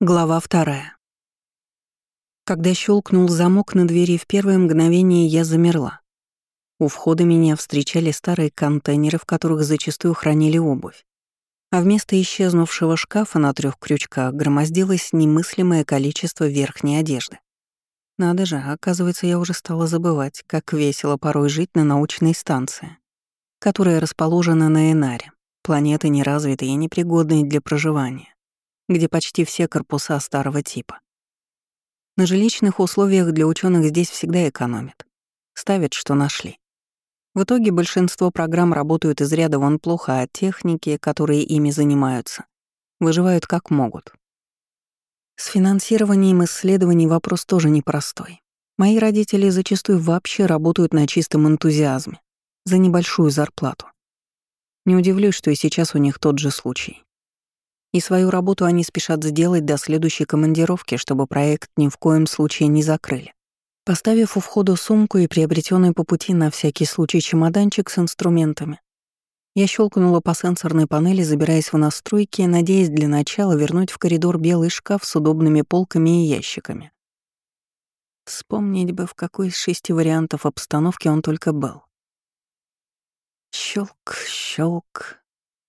Глава вторая. Когда щелкнул замок на двери, в первое мгновение я замерла. У входа меня встречали старые контейнеры, в которых зачастую хранили обувь. А вместо исчезнувшего шкафа на трех крючках громоздилось немыслимое количество верхней одежды. Надо же, оказывается, я уже стала забывать, как весело порой жить на научной станции, которая расположена на Энаре, планеты неразвитой и непригодной для проживания где почти все корпуса старого типа. На жилищных условиях для ученых здесь всегда экономят. Ставят, что нашли. В итоге большинство программ работают из ряда вон плохо, а техники, которые ими занимаются, выживают как могут. С финансированием исследований вопрос тоже непростой. Мои родители зачастую вообще работают на чистом энтузиазме, за небольшую зарплату. Не удивлюсь, что и сейчас у них тот же случай. И свою работу они спешат сделать до следующей командировки, чтобы проект ни в коем случае не закрыли. Поставив у входа сумку и приобретенный по пути на всякий случай чемоданчик с инструментами, я щелкнула по сенсорной панели, забираясь в настройки, надеясь для начала вернуть в коридор белый шкаф с удобными полками и ящиками. Вспомнить бы, в какой из шести вариантов обстановки он только был. Щелк, щелк.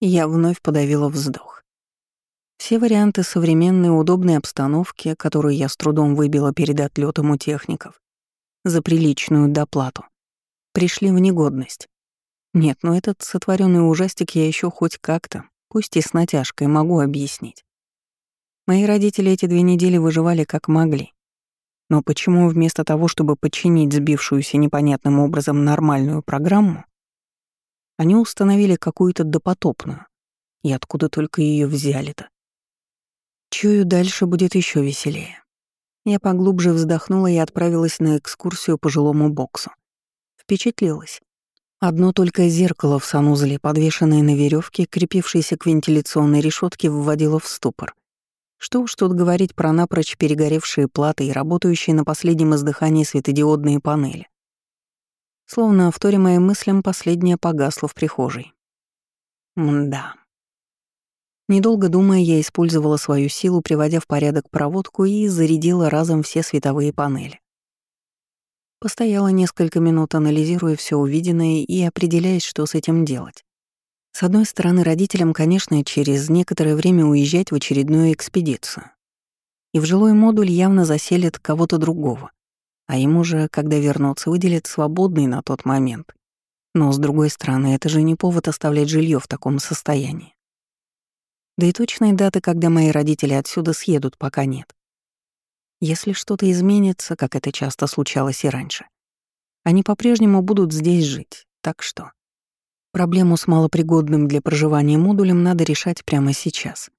Я вновь подавила вздох. Все варианты современной удобной обстановки, которую я с трудом выбила перед отлетом у техников, за приличную доплату, пришли в негодность. Нет, но этот сотворенный ужастик я еще хоть как-то, пусть и с натяжкой, могу объяснить. Мои родители эти две недели выживали как могли. Но почему вместо того, чтобы подчинить сбившуюся непонятным образом нормальную программу, они установили какую-то допотопную? И откуда только ее взяли-то? Чую, дальше будет еще веселее. Я поглубже вздохнула и отправилась на экскурсию по жилому боксу. Впечатлилась. Одно только зеркало в санузле, подвешенное на веревке, крепившееся к вентиляционной решетке, вводило в ступор. Что уж тут говорить про напрочь перегоревшие платы и работающие на последнем издыхании светодиодные панели. Словно, вторя моим мыслям, последняя погасла в прихожей. Мда. Недолго думая, я использовала свою силу, приводя в порядок проводку и зарядила разом все световые панели. Постояла несколько минут, анализируя все увиденное и определяясь, что с этим делать. С одной стороны, родителям, конечно, через некоторое время уезжать в очередную экспедицию. И в жилой модуль явно заселят кого-то другого, а им уже, когда вернутся, выделят свободный на тот момент. Но, с другой стороны, это же не повод оставлять жилье в таком состоянии. Да и точной даты, когда мои родители отсюда съедут, пока нет. Если что-то изменится, как это часто случалось и раньше, они по-прежнему будут здесь жить, так что... Проблему с малопригодным для проживания модулем надо решать прямо сейчас.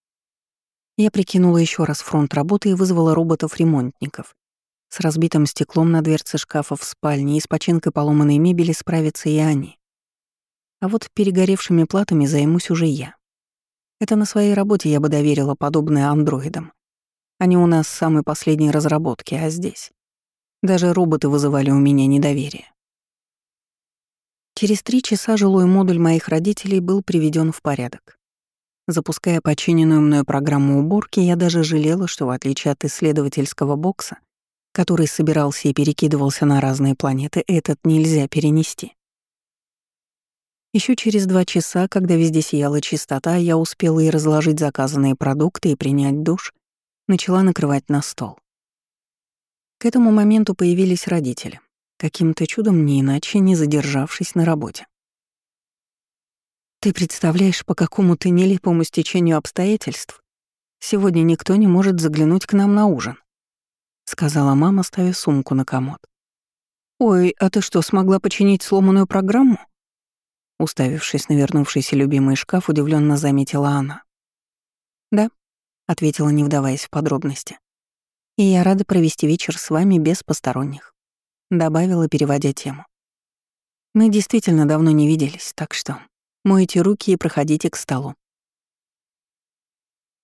Я прикинула еще раз фронт работы и вызвала роботов-ремонтников. С разбитым стеклом на дверце шкафа в спальне и с починкой поломанной мебели справятся и они. А вот перегоревшими платами займусь уже я. Это на своей работе я бы доверила подобное андроидам. Они у нас самые последние разработки, а здесь... Даже роботы вызывали у меня недоверие. Через три часа жилой модуль моих родителей был приведен в порядок. Запуская починенную мною программу уборки, я даже жалела, что в отличие от исследовательского бокса, который собирался и перекидывался на разные планеты, этот нельзя перенести. Еще через два часа, когда везде сияла чистота, я успела и разложить заказанные продукты, и принять душ, начала накрывать на стол. К этому моменту появились родители, каким-то чудом не иначе не задержавшись на работе. «Ты представляешь, по какому-то нелепому стечению обстоятельств сегодня никто не может заглянуть к нам на ужин», — сказала мама, ставя сумку на комод. «Ой, а ты что, смогла починить сломанную программу?» Уставившись на вернувшийся любимый шкаф, удивленно заметила она. «Да», — ответила, не вдаваясь в подробности. «И я рада провести вечер с вами без посторонних», — добавила, переводя тему. «Мы действительно давно не виделись, так что мойте руки и проходите к столу».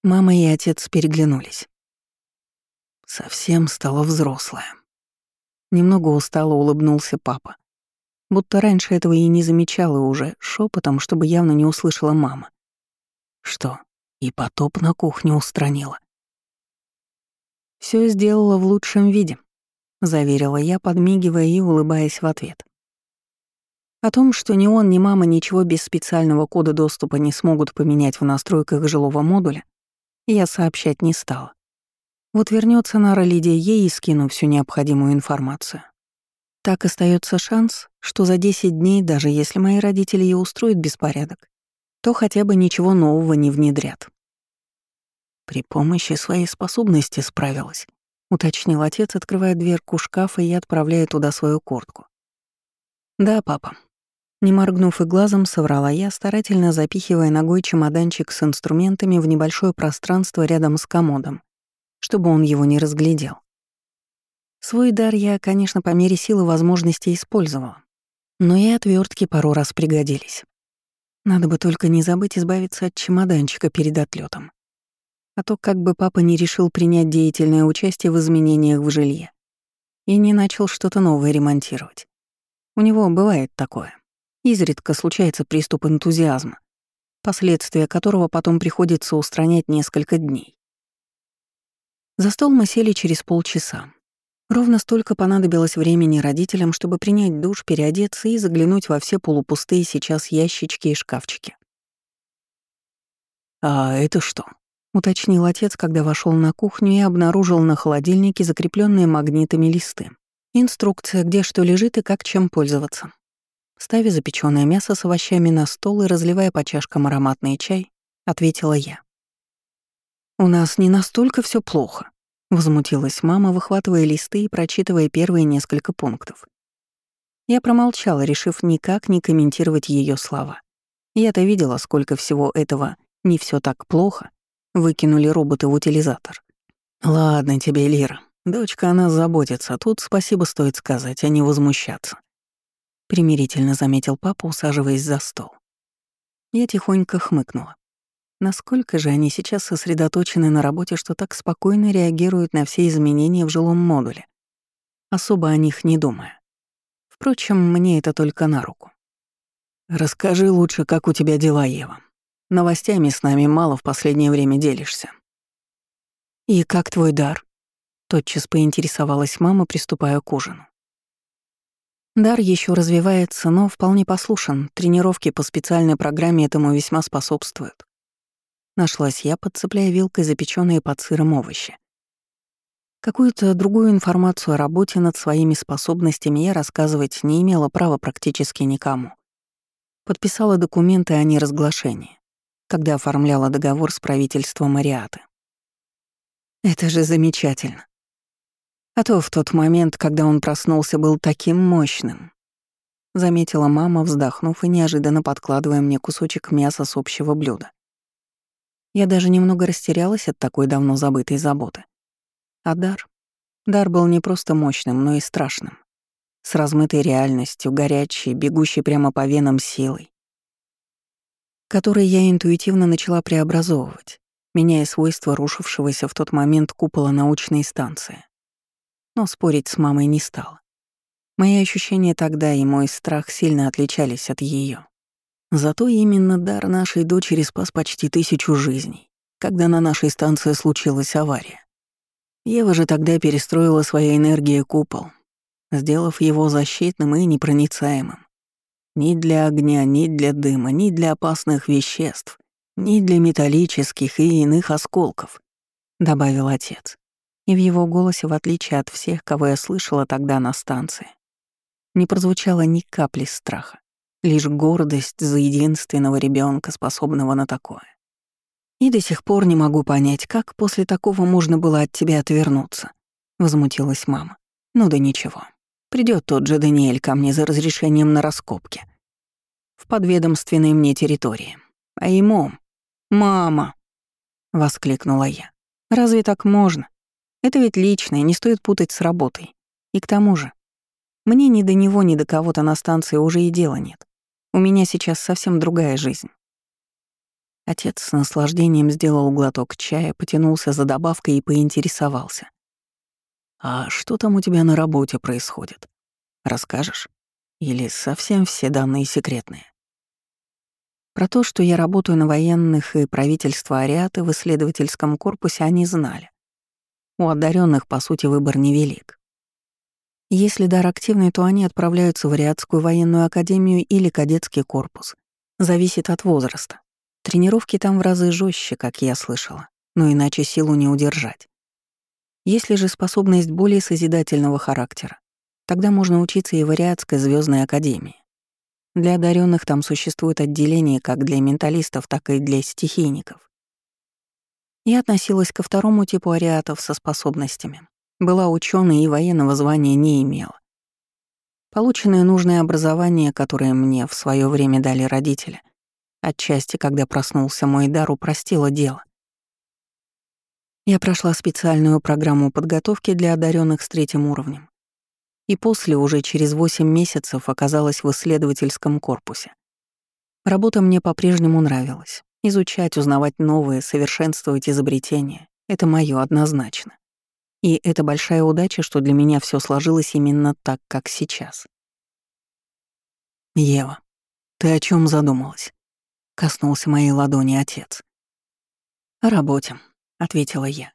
Мама и отец переглянулись. Совсем стала взрослая. Немного устало улыбнулся папа. Будто раньше этого и не замечала уже, шепотом, чтобы явно не услышала мама. Что, и потоп на кухню устранила? Все сделала в лучшем виде», — заверила я, подмигивая и улыбаясь в ответ. О том, что ни он, ни мама ничего без специального кода доступа не смогут поменять в настройках жилого модуля, я сообщать не стала. Вот вернется Нара Лидия, ей и скину всю необходимую информацию. Так остается шанс, что за 10 дней, даже если мои родители и устроят беспорядок, то хотя бы ничего нового не внедрят. При помощи своей способности справилась, уточнил отец, открывая дверку шкафа и отправляя туда свою куртку. Да, папа. Не моргнув и глазом, соврала я, старательно запихивая ногой чемоданчик с инструментами в небольшое пространство рядом с комодом, чтобы он его не разглядел. Свой дар я, конечно, по мере силы возможностей использовала, но и отвертки пару раз пригодились. Надо бы только не забыть избавиться от чемоданчика перед отлетом. А то как бы папа не решил принять деятельное участие в изменениях в жилье и не начал что-то новое ремонтировать. У него бывает такое. Изредка случается приступ энтузиазма, последствия которого потом приходится устранять несколько дней. За стол мы сели через полчаса. Ровно столько понадобилось времени родителям, чтобы принять душ, переодеться и заглянуть во все полупустые сейчас ящички и шкафчики. «А это что?» — уточнил отец, когда вошел на кухню и обнаружил на холодильнике закрепленные магнитами листы. Инструкция, где что лежит и как чем пользоваться. Ставя запеченное мясо с овощами на стол и разливая по чашкам ароматный чай, ответила я. «У нас не настолько все плохо», Возмутилась мама, выхватывая листы и прочитывая первые несколько пунктов. Я промолчала, решив никак не комментировать ее слова. Я-то видела, сколько всего этого не все так плохо. Выкинули роботы в утилизатор. «Ладно тебе, Лира. Дочка о нас заботится. Тут спасибо стоит сказать, а не возмущаться». Примирительно заметил папа, усаживаясь за стол. Я тихонько хмыкнула. Насколько же они сейчас сосредоточены на работе, что так спокойно реагируют на все изменения в жилом модуле, особо о них не думая. Впрочем, мне это только на руку. «Расскажи лучше, как у тебя дела, Ева. Новостями с нами мало в последнее время делишься». «И как твой дар?» — тотчас поинтересовалась мама, приступая к ужину. Дар еще развивается, но вполне послушен. Тренировки по специальной программе этому весьма способствуют. Нашлась я, подцепляя вилкой запеченные под сыром овощи. Какую-то другую информацию о работе над своими способностями я рассказывать не имела права практически никому. Подписала документы о неразглашении, когда оформляла договор с правительством Мариаты. Это же замечательно. А то в тот момент, когда он проснулся, был таким мощным. Заметила мама, вздохнув и неожиданно подкладывая мне кусочек мяса с общего блюда. Я даже немного растерялась от такой давно забытой заботы. А дар? Дар был не просто мощным, но и страшным. С размытой реальностью, горячей, бегущей прямо по венам силой, которой я интуитивно начала преобразовывать, меняя свойства рушившегося в тот момент купола научной станции. Но спорить с мамой не стала. Мои ощущения тогда и мой страх сильно отличались от ее. Зато именно дар нашей дочери спас почти тысячу жизней, когда на нашей станции случилась авария. Ева же тогда перестроила своей энергией купол, сделав его защитным и непроницаемым. Ни для огня, ни для дыма, ни для опасных веществ, ни для металлических и иных осколков, добавил отец. И в его голосе, в отличие от всех, кого я слышала тогда на станции, не прозвучало ни капли страха. Лишь гордость за единственного ребенка, способного на такое. И до сих пор не могу понять, как после такого можно было от тебя отвернуться, возмутилась мама. Ну да ничего. Придет тот же Даниэль ко мне за разрешением на раскопки. В подведомственной мне территории. А ему... «Мама!» — воскликнула я. «Разве так можно? Это ведь личное, не стоит путать с работой. И к тому же, мне ни до него, ни до кого-то на станции уже и дела нет. У меня сейчас совсем другая жизнь. Отец с наслаждением сделал глоток чая, потянулся за добавкой и поинтересовался. «А что там у тебя на работе происходит? Расскажешь? Или совсем все данные секретные?» Про то, что я работаю на военных и правительство Ариаты в исследовательском корпусе, они знали. У одаренных, по сути, выбор невелик. Если дар активный, то они отправляются в Ариадскую военную академию или кадетский корпус. Зависит от возраста. Тренировки там в разы жестче, как я слышала, но иначе силу не удержать. Если же способность более созидательного характера, тогда можно учиться и в Ариадской звездной академии. Для одаренных там существует отделение как для менталистов, так и для стихийников. Я относилась ко второму типу ариатов со способностями. Была ученой и военного звания не имела. Полученное нужное образование, которое мне в свое время дали родители, отчасти, когда проснулся мой дар, упростило дело. Я прошла специальную программу подготовки для одаренных с третьим уровнем и после, уже через 8 месяцев, оказалась в исследовательском корпусе. Работа мне по-прежнему нравилась. Изучать, узнавать новые, совершенствовать изобретения — это моё однозначно. И это большая удача, что для меня все сложилось именно так, как сейчас. «Ева, ты о чем задумалась?» — коснулся моей ладони отец. «О работе», — ответила я.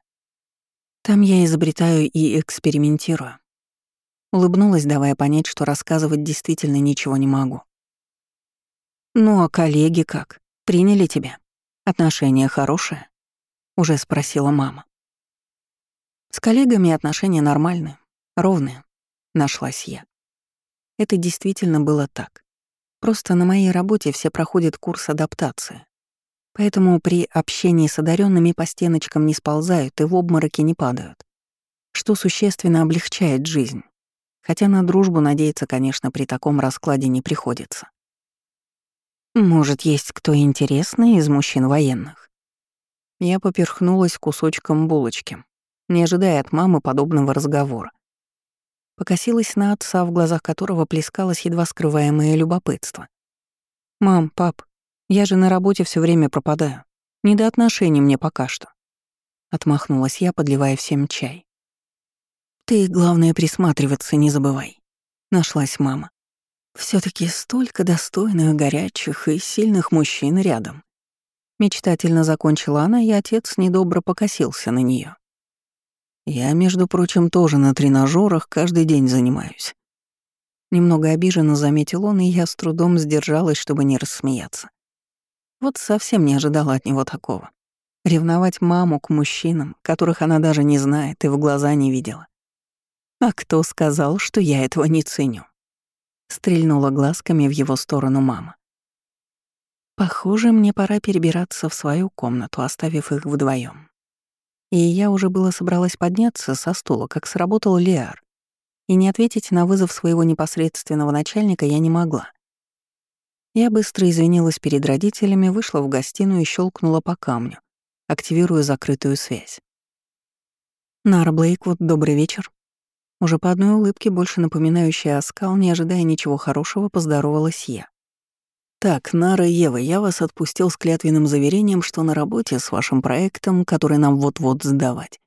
«Там я изобретаю и экспериментирую. Улыбнулась, давая понять, что рассказывать действительно ничего не могу. «Ну а коллеги как? Приняли тебя? Отношения хорошие?» — уже спросила мама. «С коллегами отношения нормальные, ровные», — нашлась я. Это действительно было так. Просто на моей работе все проходят курс адаптации. Поэтому при общении с одаренными по стеночкам не сползают и в обмороки не падают, что существенно облегчает жизнь. Хотя на дружбу надеяться, конечно, при таком раскладе не приходится. Может, есть кто интересный из мужчин военных? Я поперхнулась кусочком булочки, не ожидая от мамы подобного разговора. Покосилась на отца, в глазах которого плескалось едва скрываемое любопытство. «Мам, пап, я же на работе все время пропадаю. Не до отношений мне пока что». Отмахнулась я, подливая всем чай. Ты, главное, присматриваться не забывай. Нашлась мама. все таки столько достойных, горячих и сильных мужчин рядом. Мечтательно закончила она, и отец недобро покосился на нее. Я, между прочим, тоже на тренажерах каждый день занимаюсь. Немного обиженно заметил он, и я с трудом сдержалась, чтобы не рассмеяться. Вот совсем не ожидала от него такого. Ревновать маму к мужчинам, которых она даже не знает и в глаза не видела. «А кто сказал, что я этого не ценю?» Стрельнула глазками в его сторону мама. Похоже, мне пора перебираться в свою комнату, оставив их вдвоем. И я уже было собралась подняться со стула, как сработал Лиар. И не ответить на вызов своего непосредственного начальника я не могла. Я быстро извинилась перед родителями, вышла в гостиную и щелкнула по камню, активируя закрытую связь. «Нара Блейквуд, добрый вечер», уже по одной улыбке, больше напоминающей оскал, не ожидая ничего хорошего, поздоровалась я. «Так, Нара и Ева, я вас отпустил с клятвенным заверением, что на работе с вашим проектом, который нам вот-вот сдавать,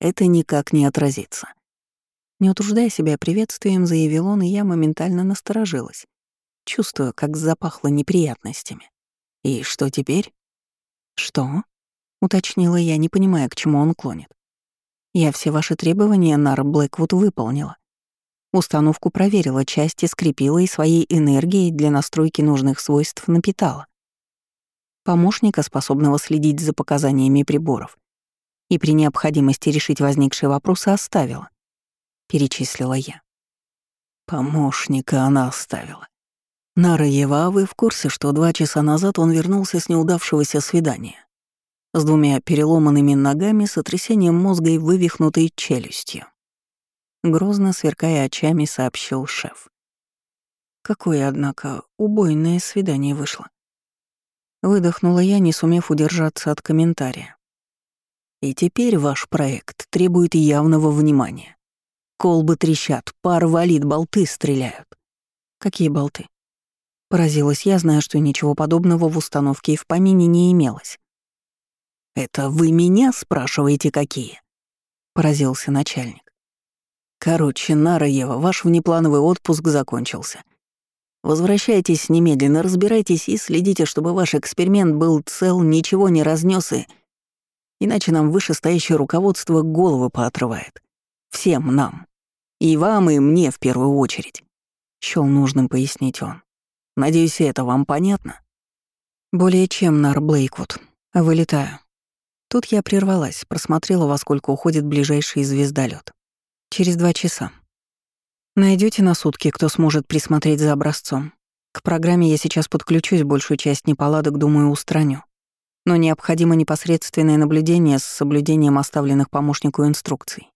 это никак не отразится». Не утруждая себя приветствием, заявил он, и я моментально насторожилась, чувствуя, как запахло неприятностями. «И что теперь?» «Что?» — уточнила я, не понимая, к чему он клонит. Я все ваши требования, Нар Блэквуд, выполнила. Установку проверила, части скрепила и своей энергией для настройки нужных свойств напитала. Помощника, способного следить за показаниями приборов, и при необходимости решить возникшие вопросы оставила. Перечислила я. Помощника она оставила. Нара Ева, а вы в курсе, что два часа назад он вернулся с неудавшегося свидания? с двумя переломанными ногами, сотрясением мозга и вывихнутой челюстью. Грозно сверкая очами, сообщил шеф. Какое, однако, убойное свидание вышло. Выдохнула я, не сумев удержаться от комментария. И теперь ваш проект требует явного внимания. Колбы трещат, пар валит, болты стреляют. Какие болты? Поразилась я, зная, что ничего подобного в установке и в помине не имелось. «Это вы меня спрашиваете, какие?» — поразился начальник. «Короче, Нара Ева, ваш внеплановый отпуск закончился. Возвращайтесь немедленно, разбирайтесь и следите, чтобы ваш эксперимент был цел, ничего не разнес и...» Иначе нам вышестоящее руководство головы поотрывает. Всем нам. И вам, и мне в первую очередь. Счёл нужным пояснить он. Надеюсь, это вам понятно? Более чем, Нар Блейквуд. Вылетаю. Тут я прервалась, просмотрела, во сколько уходит ближайший звездолет. Через два часа. Найдете на сутки, кто сможет присмотреть за образцом. К программе я сейчас подключусь, большую часть неполадок, думаю, устраню. Но необходимо непосредственное наблюдение с соблюдением оставленных помощнику инструкций.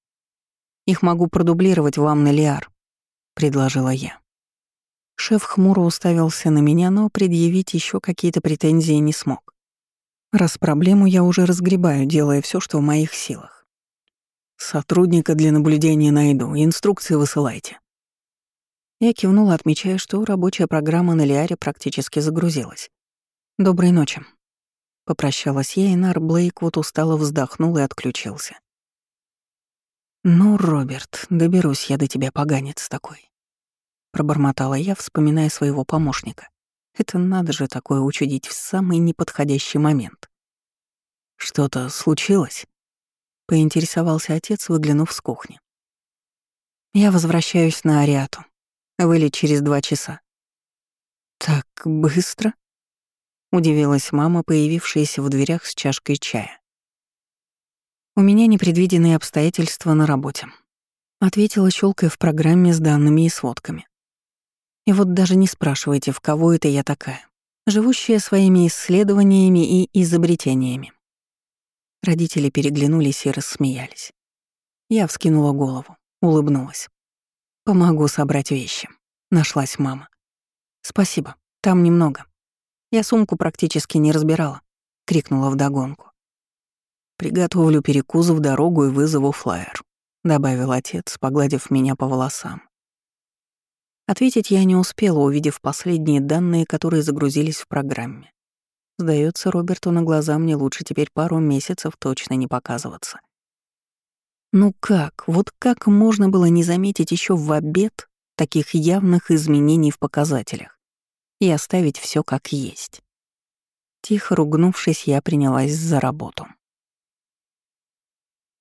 Их могу продублировать вам на Лиар, предложила я. Шеф хмуро уставился на меня, но предъявить еще какие-то претензии не смог. Раз проблему я уже разгребаю, делая все, что в моих силах. Сотрудника для наблюдения найду, инструкции высылайте. Я кивнула, отмечая, что рабочая программа на Лиаре практически загрузилась. «Доброй ночи». Попрощалась я, и Нар Блейк вот устало вздохнул и отключился. «Ну, Роберт, доберусь я до тебя, поганец такой», — пробормотала я, вспоминая своего помощника. Это надо же такое учудить в самый неподходящий момент. «Что-то случилось?» — поинтересовался отец, выглянув с кухни. «Я возвращаюсь на Ариату. Вылет через два часа». «Так быстро?» — удивилась мама, появившаяся в дверях с чашкой чая. «У меня непредвиденные обстоятельства на работе», — ответила, щелкая в программе с данными и сводками. И вот даже не спрашивайте, в кого это я такая, живущая своими исследованиями и изобретениями. Родители переглянулись и рассмеялись. Я вскинула голову, улыбнулась. «Помогу собрать вещи», — нашлась мама. «Спасибо, там немного. Я сумку практически не разбирала», — крикнула вдогонку. «Приготовлю перекус в дорогу и вызову флайер», — добавил отец, погладив меня по волосам. Ответить я не успела, увидев последние данные, которые загрузились в программе. Сдается Роберту на глаза мне лучше теперь пару месяцев точно не показываться. Ну как, вот как можно было не заметить еще в обед таких явных изменений в показателях и оставить все как есть? Тихо ругнувшись, я принялась за работу.